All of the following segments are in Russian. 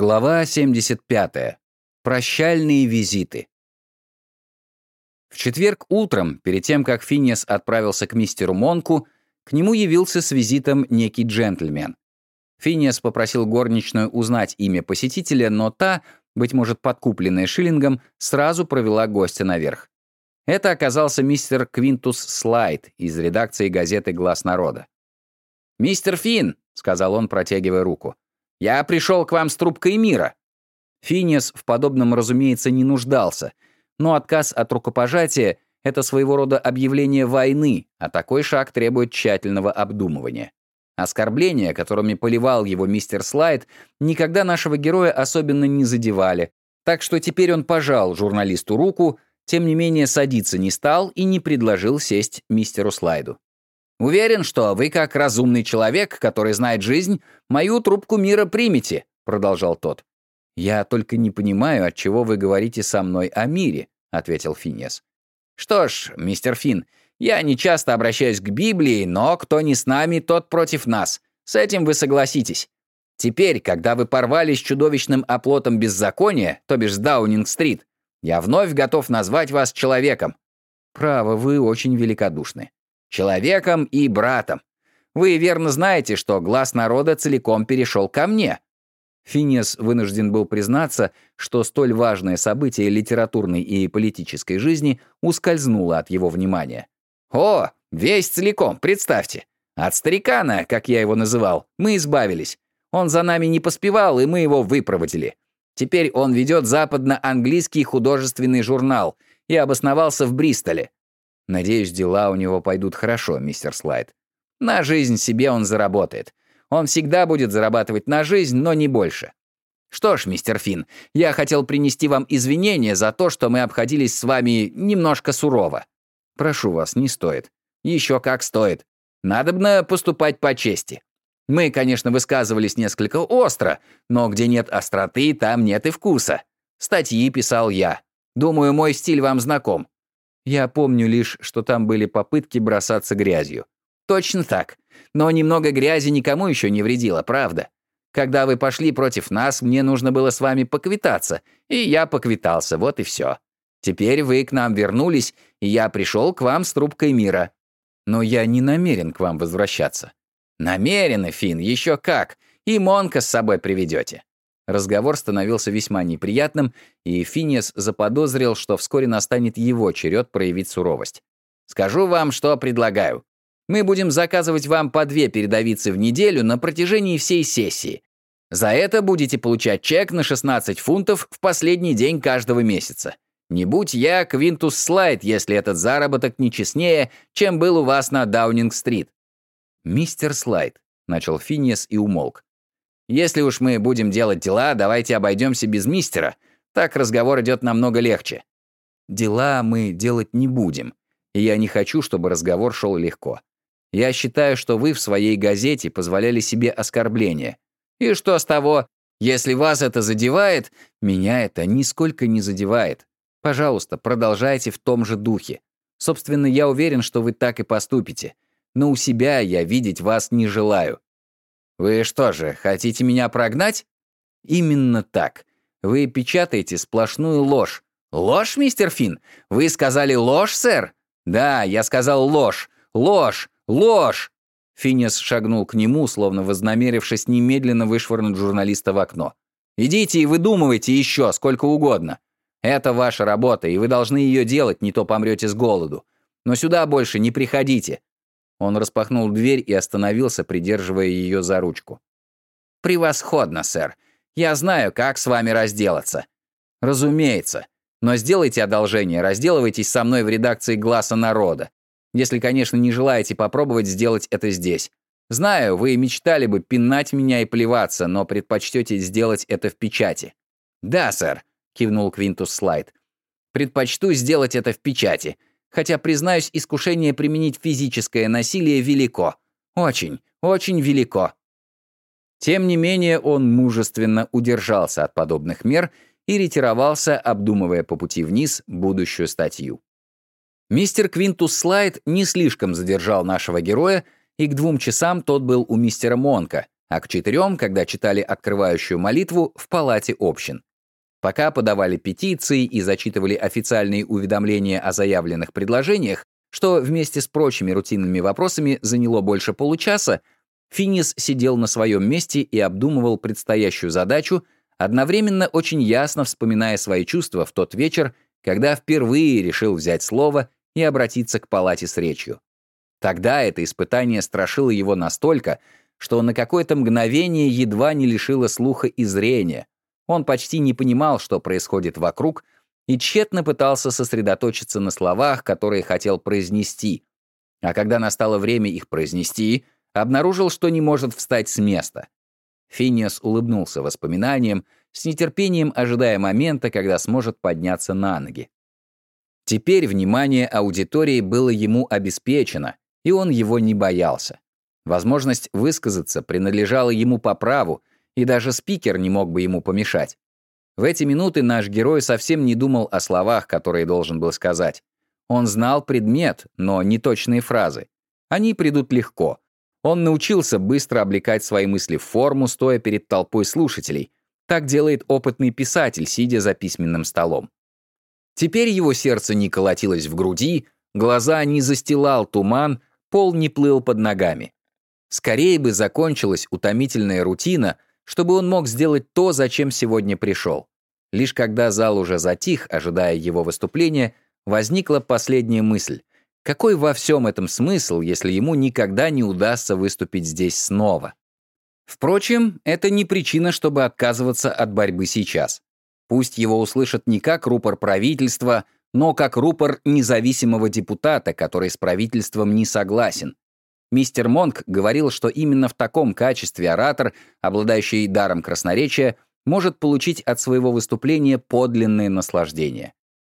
Глава 75. Прощальные визиты. В четверг утром, перед тем, как Финес отправился к мистеру Монку, к нему явился с визитом некий джентльмен. Финес попросил горничную узнать имя посетителя, но та, быть может, подкупленная шиллингом, сразу провела гостя наверх. Это оказался мистер Квинтус Слайд из редакции газеты «Глаз народа». «Мистер Финн», — сказал он, протягивая руку, — «я пришел к вам с трубкой мира». Финиас в подобном, разумеется, не нуждался, но отказ от рукопожатия — это своего рода объявление войны, а такой шаг требует тщательного обдумывания. Оскорбления, которыми поливал его мистер Слайд, никогда нашего героя особенно не задевали, так что теперь он пожал журналисту руку, тем не менее садиться не стал и не предложил сесть мистеру Слайду. «Уверен, что вы, как разумный человек, который знает жизнь, мою трубку мира примете», — продолжал тот. «Я только не понимаю, от чего вы говорите со мной о мире», — ответил Финес. «Что ж, мистер Фин, я не часто обращаюсь к Библии, но кто не с нами, тот против нас. С этим вы согласитесь. Теперь, когда вы порвались чудовищным оплотом беззакония, то бишь с Даунинг-стрит, я вновь готов назвать вас человеком. Право, вы очень великодушны человеком и братом. Вы верно знаете, что глаз народа целиком перешел ко мне». Финес вынужден был признаться, что столь важное событие литературной и политической жизни ускользнуло от его внимания. «О, весь целиком, представьте. От старикана, как я его называл, мы избавились. Он за нами не поспевал, и мы его выпроводили. Теперь он ведет западно-английский художественный журнал и обосновался в Бристоле. Надеюсь, дела у него пойдут хорошо, мистер Слайд. На жизнь себе он заработает. Он всегда будет зарабатывать на жизнь, но не больше. Что ж, мистер Финн, я хотел принести вам извинения за то, что мы обходились с вами немножко сурово. Прошу вас, не стоит. Еще как стоит. Надобно поступать по чести. Мы, конечно, высказывались несколько остро, но где нет остроты, там нет и вкуса. Статьи писал я. Думаю, мой стиль вам знаком. Я помню лишь, что там были попытки бросаться грязью. Точно так. Но немного грязи никому еще не вредило, правда? Когда вы пошли против нас, мне нужно было с вами поквитаться, и я поквитался, вот и все. Теперь вы к нам вернулись, и я пришел к вам с трубкой мира. Но я не намерен к вам возвращаться. Намерены, Фин, еще как. И Монка с собой приведете. Разговор становился весьма неприятным, и Финиас заподозрил, что вскоре настанет его черед проявить суровость. «Скажу вам, что предлагаю. Мы будем заказывать вам по две передовицы в неделю на протяжении всей сессии. За это будете получать чек на 16 фунтов в последний день каждого месяца. Не будь я Квинтус Слайд, если этот заработок не честнее, чем был у вас на Даунинг-стрит». «Мистер Слайд», — начал Финиас и умолк. Если уж мы будем делать дела, давайте обойдемся без мистера. Так разговор идет намного легче. Дела мы делать не будем. И я не хочу, чтобы разговор шел легко. Я считаю, что вы в своей газете позволяли себе оскорбления. И что с того? Если вас это задевает, меня это нисколько не задевает. Пожалуйста, продолжайте в том же духе. Собственно, я уверен, что вы так и поступите. Но у себя я видеть вас не желаю. «Вы что же, хотите меня прогнать?» «Именно так. Вы печатаете сплошную ложь». «Ложь, мистер Финн? Вы сказали ложь, сэр?» «Да, я сказал ложь. Ложь! Ложь!» Финес шагнул к нему, словно вознамерившись немедленно вышвырнуть журналиста в окно. «Идите и выдумывайте еще сколько угодно. Это ваша работа, и вы должны ее делать, не то помрете с голоду. Но сюда больше не приходите. Он распахнул дверь и остановился, придерживая ее за ручку. «Превосходно, сэр. Я знаю, как с вами разделаться». «Разумеется. Но сделайте одолжение, разделывайтесь со мной в редакции «Гласа народа». Если, конечно, не желаете попробовать сделать это здесь. Знаю, вы мечтали бы пинать меня и плеваться, но предпочтете сделать это в печати». «Да, сэр», — кивнул Квинтус Слайд. «Предпочту сделать это в печати хотя, признаюсь, искушение применить физическое насилие велико. Очень, очень велико. Тем не менее, он мужественно удержался от подобных мер и ретировался, обдумывая по пути вниз будущую статью. Мистер Квинтус Слайд не слишком задержал нашего героя, и к двум часам тот был у мистера Монка, а к четырем, когда читали открывающую молитву, в палате общин. Пока подавали петиции и зачитывали официальные уведомления о заявленных предложениях, что вместе с прочими рутинными вопросами заняло больше получаса, Финис сидел на своем месте и обдумывал предстоящую задачу, одновременно очень ясно вспоминая свои чувства в тот вечер, когда впервые решил взять слово и обратиться к палате с речью. Тогда это испытание страшило его настолько, что на какое-то мгновение едва не лишило слуха и зрения. Он почти не понимал, что происходит вокруг, и тщетно пытался сосредоточиться на словах, которые хотел произнести. А когда настало время их произнести, обнаружил, что не может встать с места. Финиас улыбнулся воспоминаниям, с нетерпением ожидая момента, когда сможет подняться на ноги. Теперь внимание аудитории было ему обеспечено, и он его не боялся. Возможность высказаться принадлежала ему по праву, и даже спикер не мог бы ему помешать. В эти минуты наш герой совсем не думал о словах, которые должен был сказать. Он знал предмет, но не точные фразы. Они придут легко. Он научился быстро облекать свои мысли в форму, стоя перед толпой слушателей. Так делает опытный писатель, сидя за письменным столом. Теперь его сердце не колотилось в груди, глаза не застилал туман, пол не плыл под ногами. Скорее бы закончилась утомительная рутина, чтобы он мог сделать то, зачем сегодня пришел. Лишь когда зал уже затих, ожидая его выступления, возникла последняя мысль. Какой во всем этом смысл, если ему никогда не удастся выступить здесь снова? Впрочем, это не причина, чтобы отказываться от борьбы сейчас. Пусть его услышат не как рупор правительства, но как рупор независимого депутата, который с правительством не согласен. Мистер Монк говорил, что именно в таком качестве оратор, обладающий даром красноречия, может получить от своего выступления подлинное наслаждение.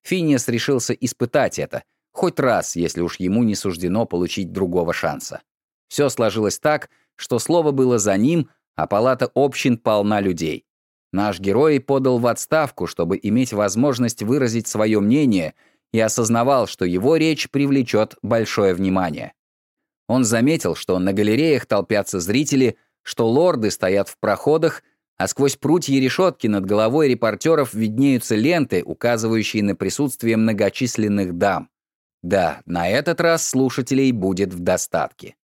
Финиас решился испытать это, хоть раз, если уж ему не суждено получить другого шанса. Все сложилось так, что слово было за ним, а палата общин полна людей. Наш герой подал в отставку, чтобы иметь возможность выразить свое мнение и осознавал, что его речь привлечет большое внимание. Он заметил, что на галереях толпятся зрители, что лорды стоят в проходах, а сквозь прутья решетки над головой репортеров виднеются ленты, указывающие на присутствие многочисленных дам. Да, на этот раз слушателей будет в достатке.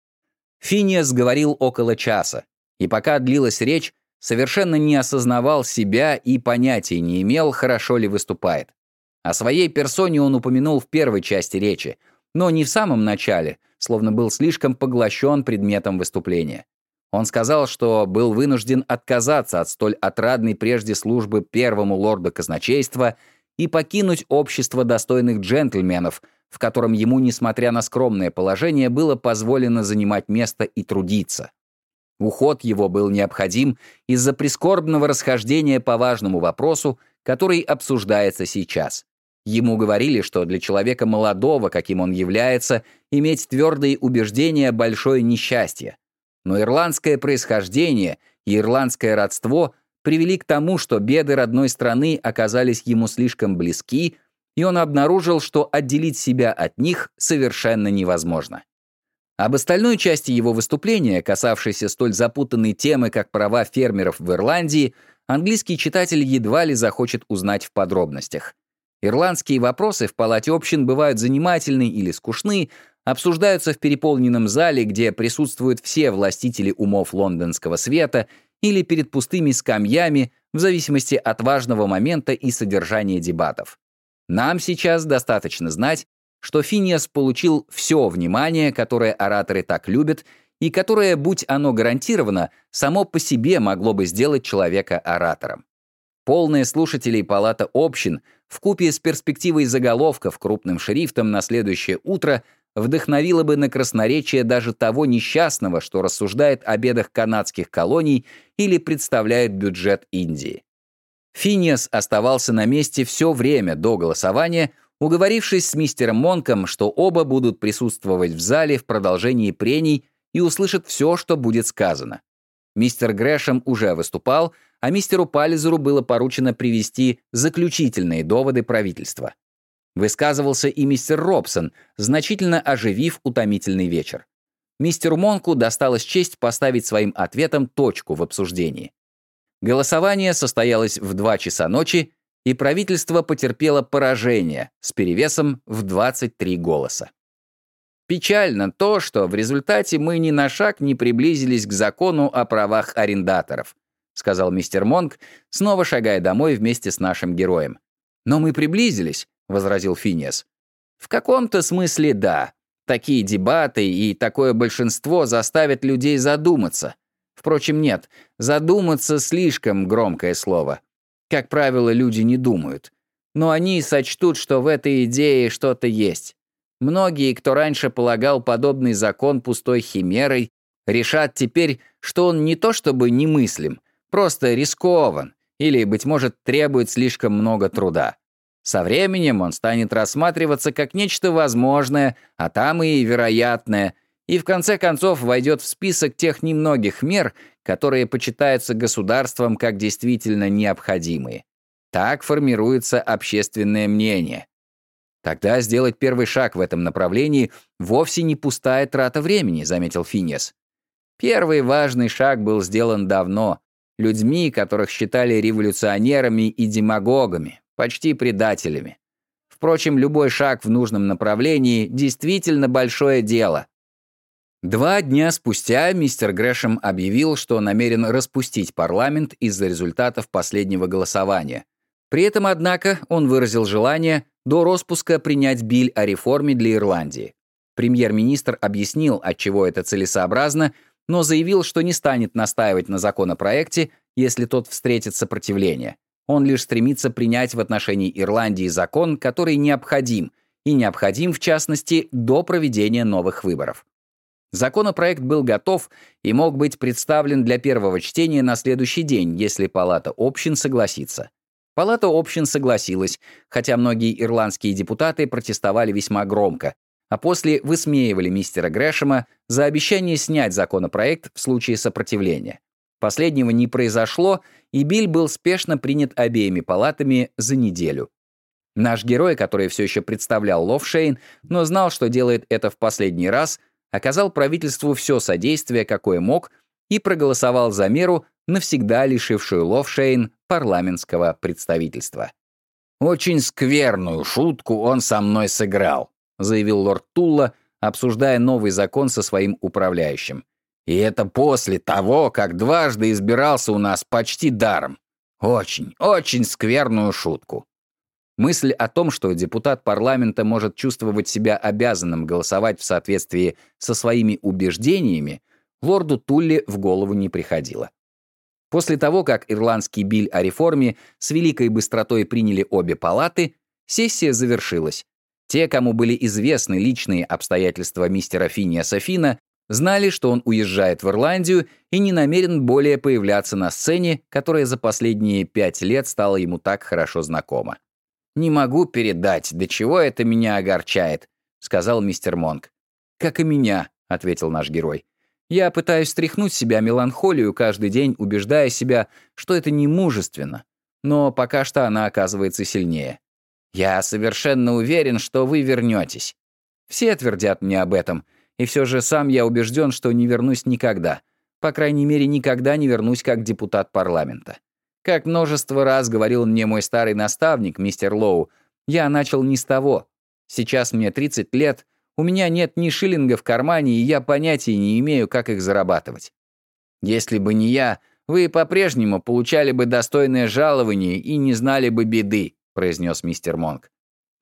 Финиас говорил около часа, и пока длилась речь, совершенно не осознавал себя и понятия не имел, хорошо ли выступает. О своей персоне он упомянул в первой части речи, но не в самом начале, словно был слишком поглощен предметом выступления. Он сказал, что был вынужден отказаться от столь отрадной прежде службы первому лорду казначейства и покинуть общество достойных джентльменов, в котором ему, несмотря на скромное положение, было позволено занимать место и трудиться. Уход его был необходим из-за прискорбного расхождения по важному вопросу, который обсуждается сейчас. Ему говорили, что для человека молодого, каким он является, иметь твердые убеждения – большое несчастье. Но ирландское происхождение и ирландское родство привели к тому, что беды родной страны оказались ему слишком близки, и он обнаружил, что отделить себя от них совершенно невозможно. Об остальной части его выступления, касавшейся столь запутанной темы, как права фермеров в Ирландии, английский читатель едва ли захочет узнать в подробностях. Ирландские вопросы в палате общин бывают занимательны или скучны, обсуждаются в переполненном зале, где присутствуют все властители умов лондонского света, или перед пустыми скамьями, в зависимости от важного момента и содержания дебатов. Нам сейчас достаточно знать, что Финиас получил все внимание, которое ораторы так любят, и которое, будь оно гарантировано, само по себе могло бы сделать человека оратором. Полные слушателей палата общин, в купе с перспективой заголовков крупным шрифтом на следующее утро, вдохновило бы на красноречие даже того несчастного, что рассуждает о бедах канадских колоний или представляет бюджет Индии. Финиас оставался на месте все время до голосования, уговорившись с мистером Монком, что оба будут присутствовать в зале в продолжении прений и услышат все, что будет сказано. Мистер Грэшем уже выступал, а мистеру Паллизеру было поручено привести заключительные доводы правительства. Высказывался и мистер Робсон, значительно оживив утомительный вечер. мистеру Монку досталась честь поставить своим ответом точку в обсуждении. Голосование состоялось в 2 часа ночи, и правительство потерпело поражение с перевесом в 23 голоса. Печально то, что в результате мы ни на шаг не приблизились к закону о правах арендаторов, сказал мистер Монк, снова шагая домой вместе с нашим героем. Но мы приблизились, возразил Финиас. В каком-то смысле да. Такие дебаты и такое большинство заставят людей задуматься. Впрочем, нет, задуматься слишком громкое слово. Как правило, люди не думают. Но они сочтут, что в этой идее что-то есть. Многие, кто раньше полагал подобный закон пустой химерой, решат теперь, что он не то чтобы немыслим, просто рискован или, быть может, требует слишком много труда. Со временем он станет рассматриваться как нечто возможное, а там и вероятное, и в конце концов войдет в список тех немногих мер, которые почитаются государством как действительно необходимые. Так формируется общественное мнение. Тогда сделать первый шаг в этом направлении вовсе не пустая трата времени, заметил Финес. Первый важный шаг был сделан давно, людьми, которых считали революционерами и демагогами, почти предателями. Впрочем, любой шаг в нужном направлении действительно большое дело. Два дня спустя мистер Грэшем объявил, что намерен распустить парламент из-за результатов последнего голосования. При этом, однако, он выразил желание до распуска принять биль о реформе для Ирландии. Премьер-министр объяснил, отчего это целесообразно, но заявил, что не станет настаивать на законопроекте, если тот встретит сопротивление. Он лишь стремится принять в отношении Ирландии закон, который необходим, и необходим, в частности, до проведения новых выборов. Законопроект был готов и мог быть представлен для первого чтения на следующий день, если Палата общин согласится. Палата общин согласилась, хотя многие ирландские депутаты протестовали весьма громко, а после высмеивали мистера Грэшема за обещание снять законопроект в случае сопротивления. Последнего не произошло, и Биль был спешно принят обеими палатами за неделю. Наш герой, который все еще представлял Ловшейн, но знал, что делает это в последний раз, оказал правительству все содействие, какое мог, и проголосовал за меру, навсегда лишившую Ловшейн парламентского представительства. «Очень скверную шутку он со мной сыграл», заявил лорд Тулла, обсуждая новый закон со своим управляющим. «И это после того, как дважды избирался у нас почти даром. Очень, очень скверную шутку». Мысль о том, что депутат парламента может чувствовать себя обязанным голосовать в соответствии со своими убеждениями, лорду Тулли в голову не приходила. После того, как ирландский биль о реформе с великой быстротой приняли обе палаты, сессия завершилась. Те, кому были известны личные обстоятельства мистера Финиаса Фина, знали, что он уезжает в Ирландию и не намерен более появляться на сцене, которая за последние пять лет стала ему так хорошо знакома. «Не могу передать, до чего это меня огорчает», — сказал мистер Монк. «Как и меня», — ответил наш герой. Я пытаюсь стряхнуть себя меланхолию каждый день, убеждая себя, что это не мужественно. Но пока что она оказывается сильнее. Я совершенно уверен, что вы вернетесь. Все твердят мне об этом, и все же сам я убежден, что не вернусь никогда. По крайней мере, никогда не вернусь как депутат парламента. Как множество раз говорил мне мой старый наставник, мистер Лоу, я начал не с того. Сейчас мне 30 лет, у меня нет ни шиллинга в кармане, и я понятия не имею, как их зарабатывать. Если бы не я, вы по-прежнему получали бы достойное жалование и не знали бы беды», — произнес мистер Монк.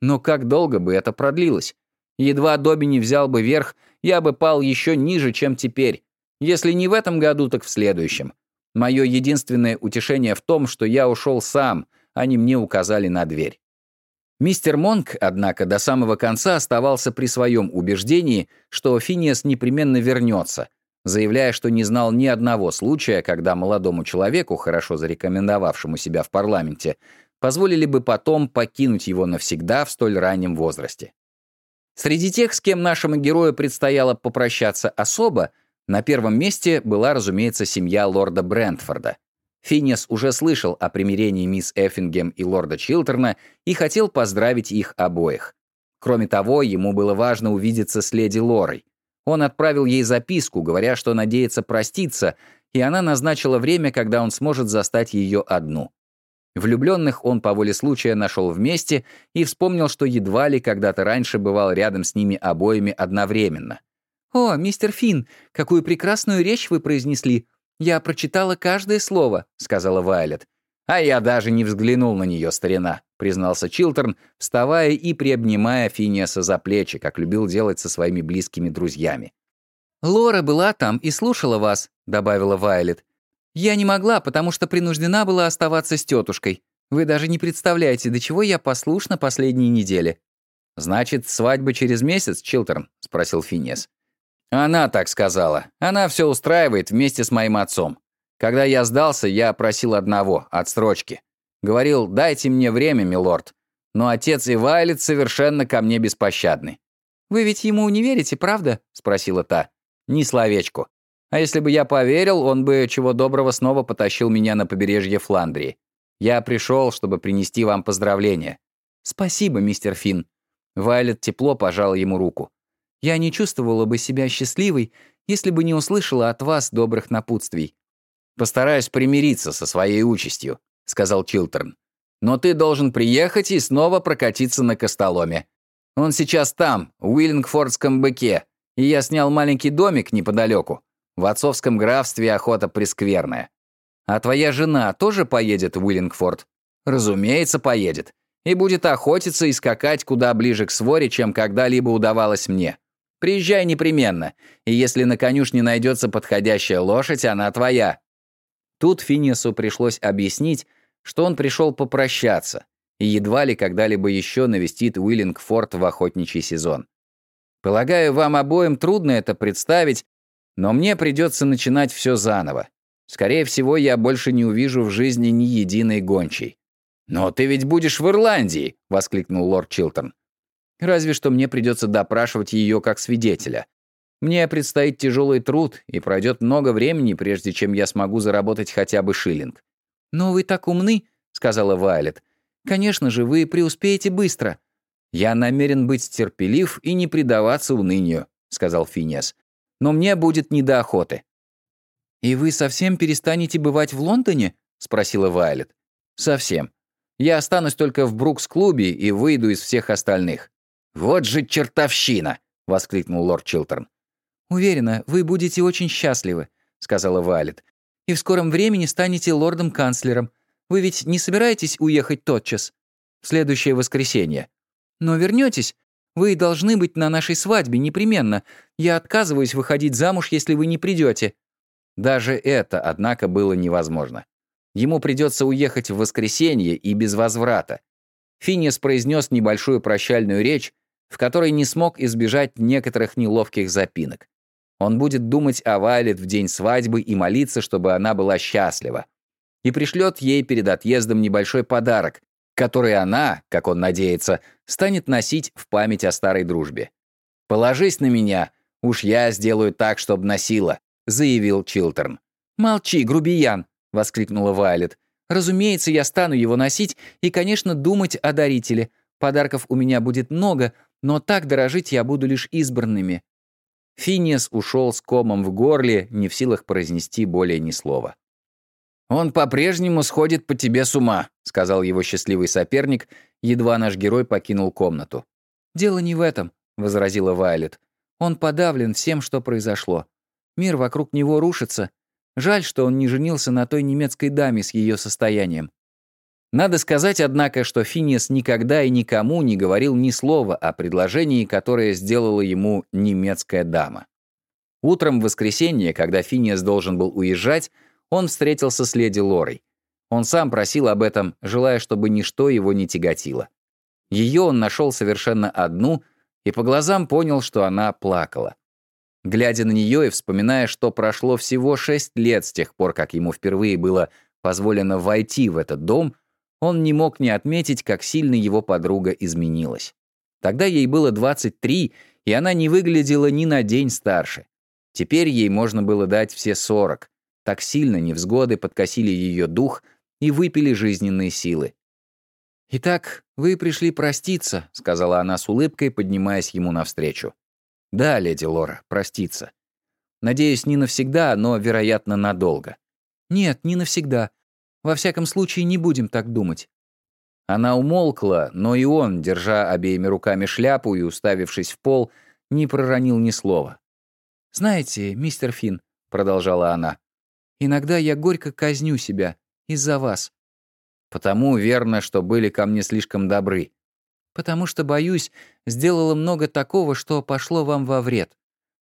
«Но как долго бы это продлилось? Едва Добби не взял бы верх, я бы пал еще ниже, чем теперь. Если не в этом году, так в следующем. Мое единственное утешение в том, что я ушел сам, а не мне указали на дверь. Мистер Монк, однако, до самого конца оставался при своем убеждении, что Финиас непременно вернется, заявляя, что не знал ни одного случая, когда молодому человеку, хорошо зарекомендовавшему себя в парламенте, позволили бы потом покинуть его навсегда в столь раннем возрасте. Среди тех, с кем нашему герою предстояло попрощаться особо, на первом месте была, разумеется, семья лорда Брентфорда. Финес уже слышал о примирении мисс Эффингем и лорда Чилтерна и хотел поздравить их обоих. Кроме того, ему было важно увидеться с леди Лорой. Он отправил ей записку, говоря, что надеется проститься, и она назначила время, когда он сможет застать ее одну. Влюбленных он по воле случая нашел вместе и вспомнил, что едва ли когда-то раньше бывал рядом с ними обоими одновременно. «О, мистер Финн, какую прекрасную речь вы произнесли! Я прочитала каждое слово», — сказала Вайлет. «А я даже не взглянул на нее, старина», — признался Чилтерн, вставая и приобнимая Финиаса за плечи, как любил делать со своими близкими друзьями. «Лора была там и слушала вас», — добавила Вайлет. «Я не могла, потому что принуждена была оставаться с тетушкой. Вы даже не представляете, до чего я послушна последние недели». «Значит, свадьба через месяц, Чилтерн?» — спросил Финиас. «Она так сказала. Она все устраивает вместе с моим отцом. Когда я сдался, я просил одного — отсрочки. Говорил, дайте мне время, милорд. Но отец и Вайлет совершенно ко мне беспощадны. «Вы ведь ему не верите, правда?» — спросила та. «Ни словечку. А если бы я поверил, он бы чего доброго снова потащил меня на побережье Фландрии. Я пришел, чтобы принести вам поздравления». «Спасибо, мистер Финн». Вайлет тепло пожала ему руку. «Я не чувствовала бы себя счастливой, если бы не услышала от вас добрых напутствий. «Постараюсь примириться со своей участью», — сказал Чилтерн. «Но ты должен приехать и снова прокатиться на Костоломе. Он сейчас там, в Уиллингфордском быке, и я снял маленький домик неподалеку. В отцовском графстве охота прескверная. А твоя жена тоже поедет в Уиллингфорд? Разумеется, поедет. И будет охотиться и скакать куда ближе к своре, чем когда-либо удавалось мне. Приезжай непременно, и если на конюшне найдется подходящая лошадь, она твоя. Тут Финиасу пришлось объяснить, что он пришел попрощаться и едва ли когда-либо еще навестит Уиллингфорд в охотничий сезон. Полагаю, вам обоим трудно это представить, но мне придется начинать все заново. Скорее всего, я больше не увижу в жизни ни единой гончей. «Но ты ведь будешь в Ирландии!» — воскликнул лорд Чилтон. «Разве что мне придется допрашивать ее как свидетеля. Мне предстоит тяжелый труд, и пройдет много времени, прежде чем я смогу заработать хотя бы шиллинг». «Но вы так умны», — сказала Вайлет. «Конечно же, вы преуспеете быстро». «Я намерен быть терпелив и не предаваться унынию», — сказал Финиас. «Но мне будет не до охоты». «И вы совсем перестанете бывать в Лондоне?» — спросила Вайлет. «Совсем. Я останусь только в Брукс-клубе и выйду из всех остальных». «Вот же чертовщина!» — воскликнул лорд Чилтерн. «Уверена, вы будете очень счастливы», — сказала Вайлет. «И в скором времени станете лордом-канцлером. Вы ведь не собираетесь уехать тотчас? В следующее воскресенье. Но вернетесь? Вы должны быть на нашей свадьбе непременно. Я отказываюсь выходить замуж, если вы не придете». Даже это, однако, было невозможно. Ему придется уехать в воскресенье и без возврата. Финиас произнес небольшую прощальную речь, в которой не смог избежать некоторых неловких запинок. Он будет думать о Вайлет в день свадьбы и молиться, чтобы она была счастлива. И пришлет ей перед отъездом небольшой подарок, который она, как он надеется, станет носить в память о старой дружбе. «Положись на меня, уж я сделаю так, чтобы носила», — заявил Чилтерн. «Молчи, грубиян!» — воскликнула Вайлет. «Разумеется, я стану его носить и, конечно, думать о дарителе. Подарков у меня будет много, но так дорожить я буду лишь избранными. Финиас ушел с комом в горле, не в силах произнести более ни слова. «Он по-прежнему сходит по тебе с ума», — сказал его счастливый соперник, едва наш герой покинул комнату. «Дело не в этом», — возразила Вайлет. «Он подавлен всем, что произошло. Мир вокруг него рушится. Жаль, что он не женился на той немецкой даме с ее состоянием. Надо сказать, однако, что Финиас никогда и никому не говорил ни слова о предложении, которое сделала ему немецкая дама. Утром в воскресенье, когда Финиас должен был уезжать, он встретился с леди Лорой. Он сам просил об этом, желая, чтобы ничто его не тяготило. Ее он нашел совершенно одну и по глазам понял, что она плакала. Глядя на нее и вспоминая, что прошло всего шесть лет с тех пор, как ему впервые было позволено войти в этот дом, он не мог не отметить, как сильно его подруга изменилась. Тогда ей было 23, и она не выглядела ни на день старше. Теперь ей можно было дать все 40. Так сильно невзгоды подкосили ее дух и выпили жизненные силы. «Итак, вы пришли проститься», — сказала она с улыбкой, поднимаясь ему навстречу. Да, леди Лора, проститься. Надеюсь, не навсегда, но, вероятно, надолго. Нет, не навсегда. Во всяком случае, не будем так думать. Она умолкла, но и он, держа обеими руками шляпу и уставившись в пол, не проронил ни слова. «Знаете, мистер Финн», — продолжала она, — «иногда я горько казню себя из-за вас». «Потому верно, что были ко мне слишком добры». «Потому что, боюсь, сделала много такого, что пошло вам во вред.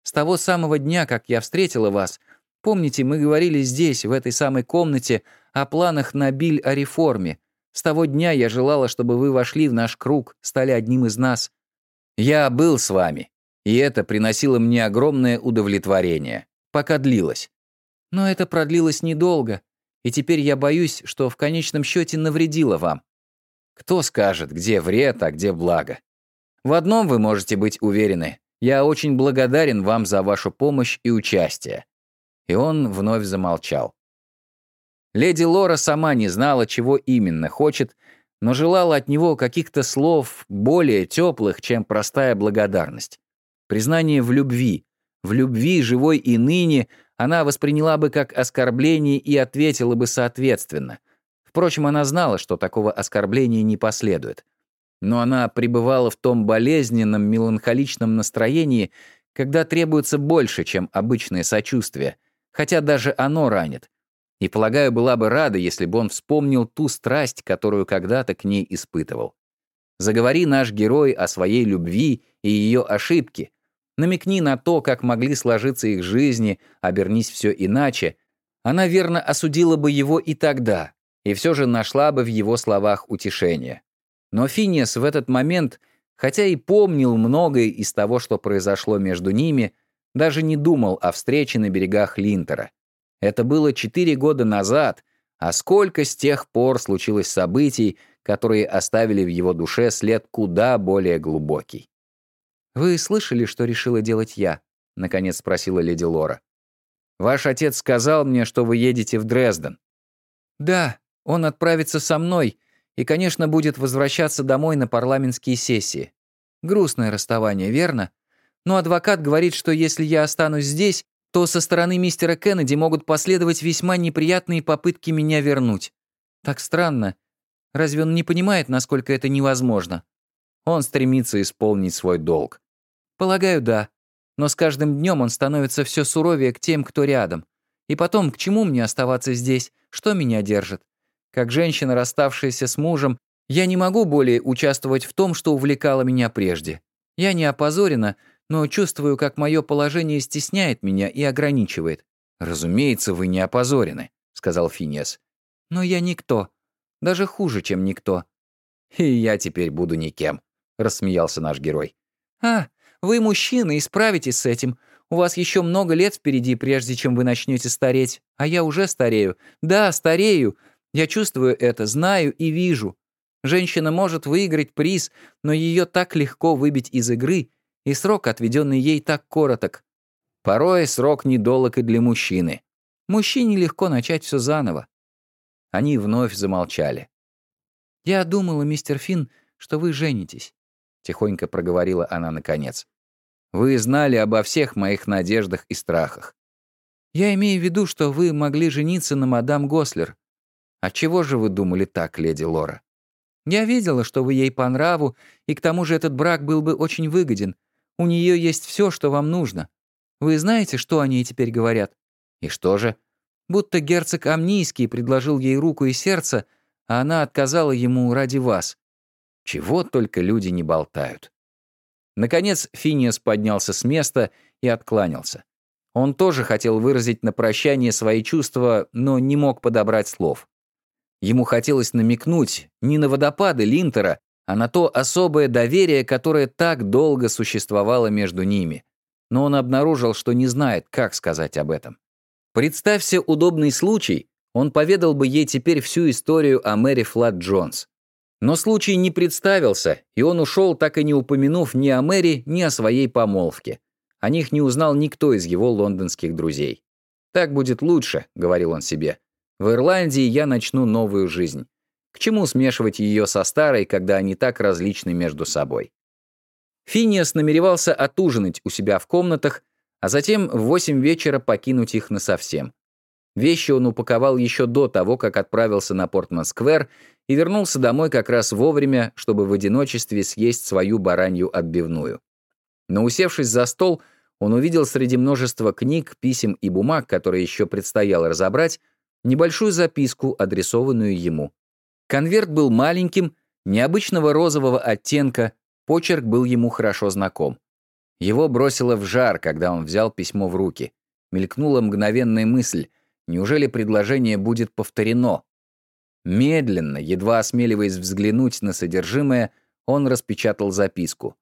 С того самого дня, как я встретила вас, помните, мы говорили здесь, в этой самой комнате, о планах на Биль о реформе, с того дня я желала, чтобы вы вошли в наш круг, стали одним из нас. Я был с вами, и это приносило мне огромное удовлетворение, пока длилось. Но это продлилось недолго, и теперь я боюсь, что в конечном счете навредило вам. Кто скажет, где вред, а где благо? В одном вы можете быть уверены. Я очень благодарен вам за вашу помощь и участие. И он вновь замолчал. Леди Лора сама не знала, чего именно хочет, но желала от него каких-то слов более теплых, чем простая благодарность. Признание в любви. В любви, живой и ныне, она восприняла бы как оскорбление и ответила бы соответственно. Впрочем, она знала, что такого оскорбления не последует. Но она пребывала в том болезненном, меланхоличном настроении, когда требуется больше, чем обычное сочувствие, хотя даже оно ранит, и, полагаю, была бы рада, если бы он вспомнил ту страсть, которую когда-то к ней испытывал. Заговори наш герой о своей любви и ее ошибке. Намекни на то, как могли сложиться их жизни, обернись все иначе. Она верно осудила бы его и тогда, и все же нашла бы в его словах утешение. Но Финиас в этот момент, хотя и помнил многое из того, что произошло между ними, даже не думал о встрече на берегах Линтера. Это было четыре года назад, а сколько с тех пор случилось событий, которые оставили в его душе след куда более глубокий. «Вы слышали, что решила делать я?» — наконец спросила леди Лора. «Ваш отец сказал мне, что вы едете в Дрезден». «Да, он отправится со мной и, конечно, будет возвращаться домой на парламентские сессии. Грустное расставание, верно? Но адвокат говорит, что если я останусь здесь, то со стороны мистера Кеннеди могут последовать весьма неприятные попытки меня вернуть. Так странно. Разве он не понимает, насколько это невозможно? Он стремится исполнить свой долг. Полагаю, да. Но с каждым днем он становится все суровее к тем, кто рядом. И потом, к чему мне оставаться здесь? Что меня держит? Как женщина, расставшаяся с мужем, я не могу более участвовать в том, что увлекало меня прежде. Я не опозорена, но чувствую, как мое положение стесняет меня и ограничивает. «Разумеется, вы не опозорены», — сказал Финес. «Но я никто. Даже хуже, чем никто». «И я теперь буду никем», — рассмеялся наш герой. «А, вы мужчина и справитесь с этим. У вас еще много лет впереди, прежде чем вы начнете стареть. А я уже старею. Да, старею. Я чувствую это, знаю и вижу. Женщина может выиграть приз, но ее так легко выбить из игры, и срок, отведенный ей, так короток. Порой срок недолг и для мужчины. Мужчине легко начать все заново. Они вновь замолчали. «Я думала, мистер Финн, что вы женитесь», — тихонько проговорила она наконец. «Вы знали обо всех моих надеждах и страхах». «Я имею в виду, что вы могли жениться на мадам Гослер». «А чего же вы думали так, леди Лора?» «Я видела, что вы ей по нраву, и к тому же этот брак был бы очень выгоден. У нее есть все, что вам нужно. Вы знаете, что они теперь говорят? И что же? Будто герцог Амнийский предложил ей руку и сердце, а она отказала ему ради вас. Чего только люди не болтают. Наконец Финиас поднялся с места и откланялся. Он тоже хотел выразить на прощание свои чувства, но не мог подобрать слов. Ему хотелось намекнуть не на водопады Линтера, а на то особое доверие, которое так долго существовало между ними. Но он обнаружил, что не знает, как сказать об этом. Представься удобный случай, он поведал бы ей теперь всю историю о Мэри Флат Джонс. Но случай не представился, и он ушел, так и не упомянув ни о Мэри, ни о своей помолвке. О них не узнал никто из его лондонских друзей. «Так будет лучше», — говорил он себе. «В Ирландии я начну новую жизнь. К чему смешивать ее со старой, когда они так различны между собой? Финиас намеревался отужинать у себя в комнатах, а затем в восемь вечера покинуть их насовсем. Вещи он упаковал еще до того, как отправился на Портман-сквер и вернулся домой как раз вовремя, чтобы в одиночестве съесть свою баранью отбивную. Но усевшись за стол, он увидел среди множества книг, писем и бумаг, которые еще предстояло разобрать, небольшую записку, адресованную ему. Конверт был маленьким, необычного розового оттенка, почерк был ему хорошо знаком. Его бросило в жар, когда он взял письмо в руки. Мелькнула мгновенная мысль, неужели предложение будет повторено? Медленно, едва осмеливаясь взглянуть на содержимое, он распечатал записку.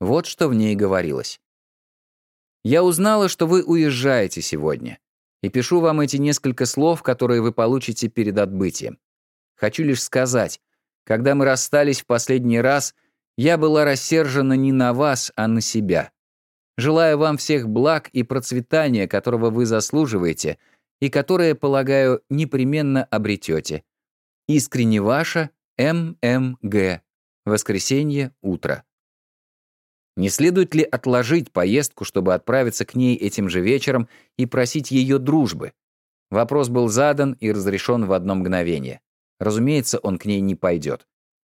Вот что в ней говорилось. «Я узнала, что вы уезжаете сегодня, и пишу вам эти несколько слов, которые вы получите перед отбытием. Хочу лишь сказать, когда мы расстались в последний раз, я была рассержена не на вас, а на себя. Желаю вам всех благ и процветания, которого вы заслуживаете, и которое, полагаю, непременно обретете. Искренне ваша ММГ. Воскресенье, утро. Не следует ли отложить поездку, чтобы отправиться к ней этим же вечером и просить ее дружбы? Вопрос был задан и разрешен в одно мгновение. Разумеется, он к ней не пойдет.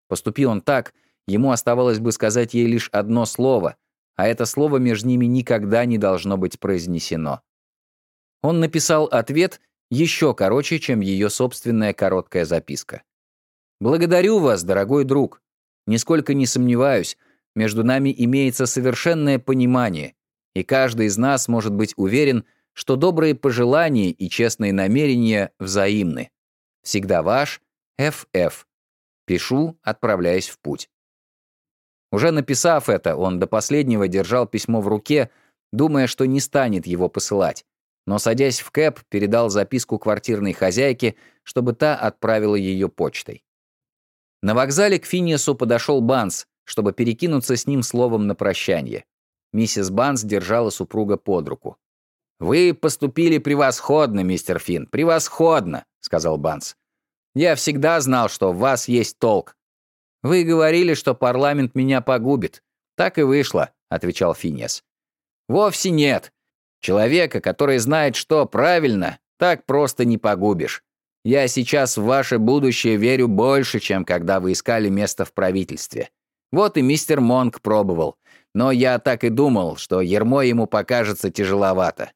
Поступи он так, ему оставалось бы сказать ей лишь одно слово, а это слово между ними никогда не должно быть произнесено. Он написал ответ еще короче, чем ее собственная короткая записка. «Благодарю вас, дорогой друг. Нисколько не сомневаюсь, между нами имеется совершенное понимание, и каждый из нас может быть уверен, что добрые пожелания и честные намерения взаимны. Всегда ваш Ф.Ф. Пишу, отправляясь в путь. Уже написав это, он до последнего держал письмо в руке, думая, что не станет его посылать. Но, садясь в кэп, передал записку квартирной хозяйке, чтобы та отправила ее почтой. На вокзале к Финиасу подошел Банс, чтобы перекинуться с ним словом на прощание. Миссис Банс держала супруга под руку. «Вы поступили превосходно, мистер Финн, превосходно», — сказал Банс. «Я всегда знал, что в вас есть толк. Вы говорили, что парламент меня погубит. Так и вышло», — отвечал Финиас. «Вовсе нет. Человека, который знает, что правильно, так просто не погубишь. Я сейчас в ваше будущее верю больше, чем когда вы искали место в правительстве. Вот и мистер Монк пробовал. Но я так и думал, что ермо ему покажется тяжеловато.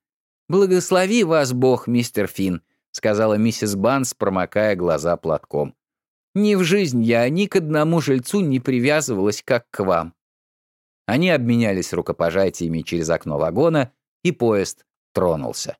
«Благослови вас Бог, мистер Финн», — сказала миссис Банс, промокая глаза платком. «Ни в жизнь я ни к одному жильцу не привязывалась, как к вам». Они обменялись рукопожатиями через окно вагона, и поезд тронулся.